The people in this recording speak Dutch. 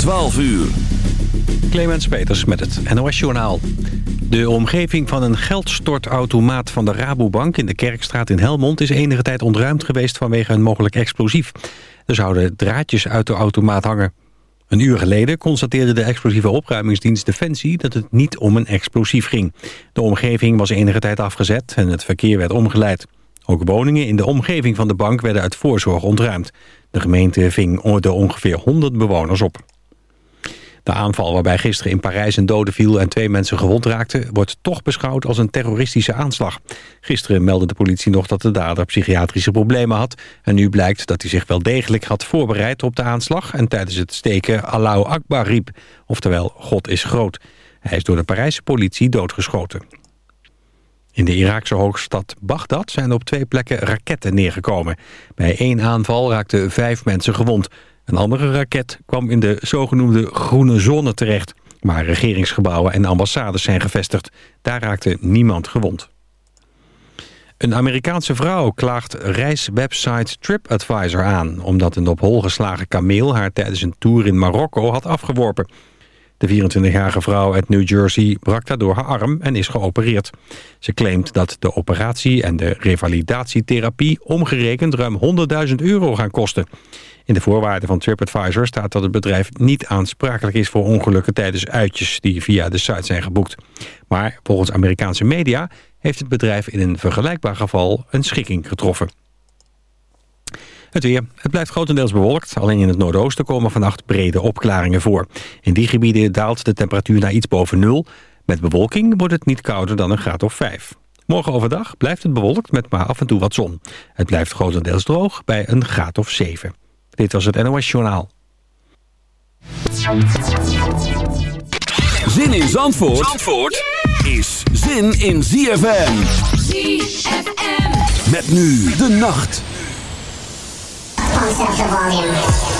12 uur. Clemens Peters met het NOS Journaal. De omgeving van een geldstortautomaat van de Rabobank in de Kerkstraat in Helmond... is enige tijd ontruimd geweest vanwege een mogelijk explosief. Er zouden draadjes uit de automaat hangen. Een uur geleden constateerde de explosieve opruimingsdienst Defensie... dat het niet om een explosief ging. De omgeving was enige tijd afgezet en het verkeer werd omgeleid. Ook woningen in de omgeving van de bank werden uit voorzorg ontruimd. De gemeente ving de ongeveer 100 bewoners op. De aanval waarbij gisteren in Parijs een dode viel en twee mensen gewond raakten... wordt toch beschouwd als een terroristische aanslag. Gisteren meldde de politie nog dat de dader psychiatrische problemen had... en nu blijkt dat hij zich wel degelijk had voorbereid op de aanslag... en tijdens het steken Allahu Akbar riep, oftewel God is groot. Hij is door de Parijse politie doodgeschoten. In de Iraakse hoofdstad Bagdad zijn op twee plekken raketten neergekomen. Bij één aanval raakten vijf mensen gewond... Een andere raket kwam in de zogenoemde groene zone terecht... waar regeringsgebouwen en ambassades zijn gevestigd. Daar raakte niemand gewond. Een Amerikaanse vrouw klaagt reiswebsite TripAdvisor aan... omdat een op hol geslagen kameel haar tijdens een tour in Marokko had afgeworpen. De 24-jarige vrouw uit New Jersey brak daardoor haar arm en is geopereerd. Ze claimt dat de operatie en de revalidatietherapie omgerekend ruim 100.000 euro gaan kosten. In de voorwaarden van TripAdvisor staat dat het bedrijf niet aansprakelijk is voor ongelukken tijdens uitjes die via de site zijn geboekt. Maar volgens Amerikaanse media heeft het bedrijf in een vergelijkbaar geval een schikking getroffen. Het weer. Het blijft grotendeels bewolkt. Alleen in het noordoosten komen vannacht brede opklaringen voor. In die gebieden daalt de temperatuur naar iets boven nul. Met bewolking wordt het niet kouder dan een graad of 5. Morgen overdag blijft het bewolkt met maar af en toe wat zon. Het blijft grotendeels droog bij een graad of 7. Dit was het NOS Journaal. Zin in Zandvoort, Zandvoort is zin in ZFM. ZFM. Met nu de nacht. concept of volume.